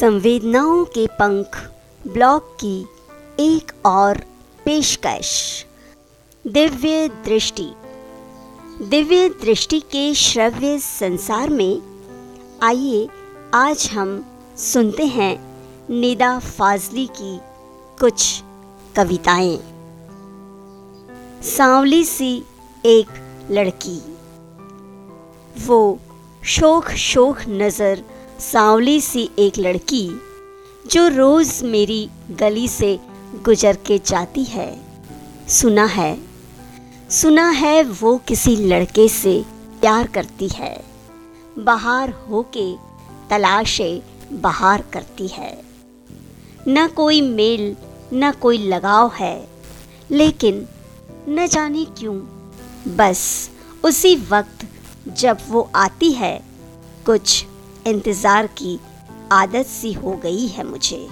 संवेदनाओं के पंख ब्लॉग की एक और पेशकश। दिव्य दृष्टि। दिव्य दृष्टि के श्रव्य संसार में, आइए आज हम सुनते हैं निदा फाजली की कुछ कविताएँ। सांवली सी एक लड़की। वो शोख शोख नज़र सांवली सी एक लड़की जो रोज़ मेरी गली से गुजर के जाती है। सुना है। सुना है वो किसी लड़के से प्यार करती है। बाहर होके तलाशे बाहर करती है। न कोई मेल, न कोई लगाव है। लेकिन न जाने क्यों, बस उसी वक्त जब वो आती है, कुछ इंतज़ार की आदत सी हो गई है मुझे।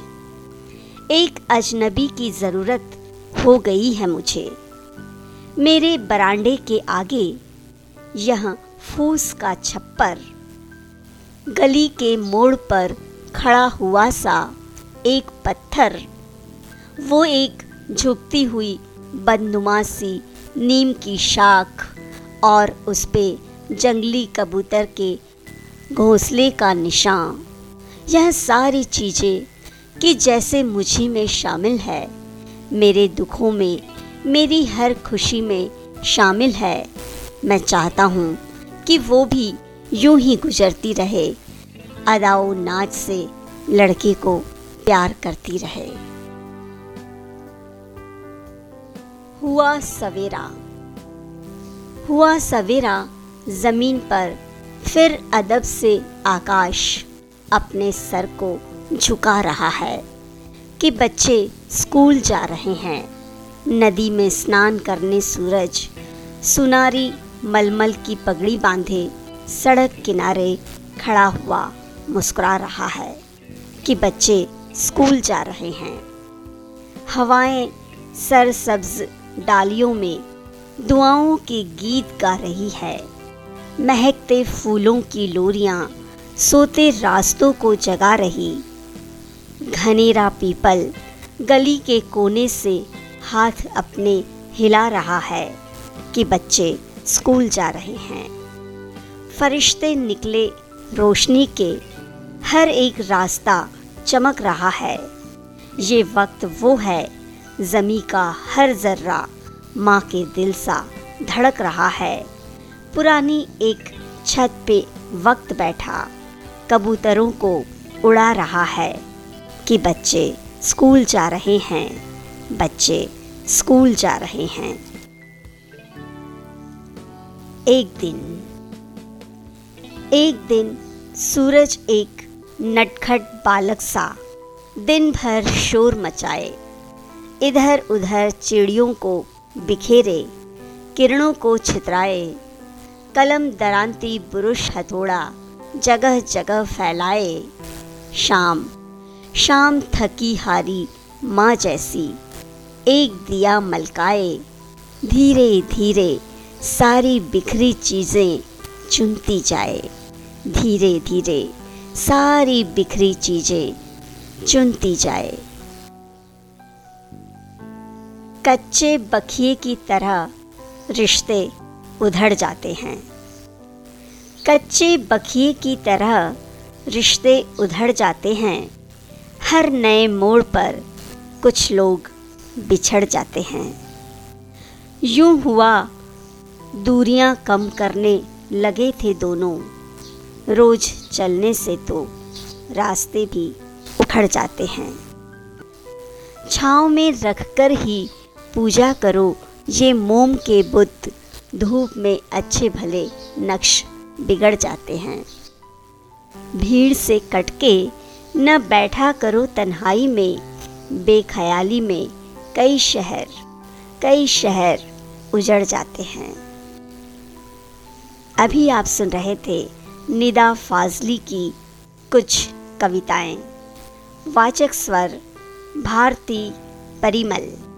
एक अजनबी की ज़रूरत हो गई है मुझे। मेरे बरांडे के आगे यह फूस का छप्पर, गली के मोड़ पर खड़ा हुआ सा एक पत्थर, वो एक झुकती हुई बदनुमा सी नीम की शाख और उस पे जंगली कबूतर के घोंसले का निशान। यह सारी चीज़ें कि जैसे मुझी में शामिल है, मेरे दुखों में, मेरी हर खुशी में शामिल है। मैं चाहता हूँ कि वो भी यूँ ही गुजरती रहे, अदाओ नाच से लड़के को प्यार करती रहे। हुआ सवेरा। हुआ सवेरा ज़मीन पर फिर अदब से आकाश अपने सर को झुका रहा है कि बच्चे स्कूल जा रहे हैं। नदी में स्नान करने सूरज सुनारी मलमल की पगड़ी बांधे सड़क किनारे खड़ा हुआ मुस्कुरा रहा है कि बच्चे स्कूल जा रहे हैं। हवाएँ सरसब्ज डालियों में दुआओं के गीत गा रही है। महकते फूलों की लोरियाँ सोते रास्तों को जगा रही। घनेरा पीपल गली के कोने से हाथ अपने हिला रहा है कि बच्चे स्कूल जा रहे हैं। फरिश्ते निकले रोशनी के, हर एक रास्ता चमक रहा है। ये वक्त वो है, ज़मी का हर जर्रा माँ के दिल सा धड़क रहा है। पुरानी एक छत पे वक्त बैठा, कबूतरों को उड़ा रहा है कि बच्चे स्कूल जा रहे हैं, बच्चे स्कूल जा रहे हैं। एक दिन एक दिन सूरज एक नटखट बालक सा दिन भर शोर मचाए। इधर उधर चिड़ियों को बिखेरे, किरणों को छितराए कलम दरांती बुरुष हथौड़ा, जगह जगह फैलाए। शाम शाम थकी हारी माँ जैसी, एक दिया मलकाए। धीरे धीरे सारी बिखरी चीज़ें चुनती जाए। धीरे धीरे सारी बिखरी चीज़ें चुनती जाए। कच्चे बखिए की तरह रिश्ते उधड़ जाते हैं। कच्चे बखिए की तरह रिश्ते उधड़ जाते हैं। हर नए मोड़ पर कुछ लोग बिछड़ जाते हैं। यूँ हुआ, दूरियाँ कम करने लगे थे दोनों। रोज चलने से तो रास्ते भी उखड़ जाते हैं। छाँव में रखकर ही पूजा करो, ये मोम के बुत धूप में अच्छे भले नक्श बिगड़ जाते हैं। भीड़ से कटके न बैठा करो तन्हाई में, बेख्याली में कई शहर कई शहर उजड़ जाते हैं। अभी आप सुन रहे थे निदा फाजली की कुछ कविताएँ। वाचक स्वर, भारती परिमल।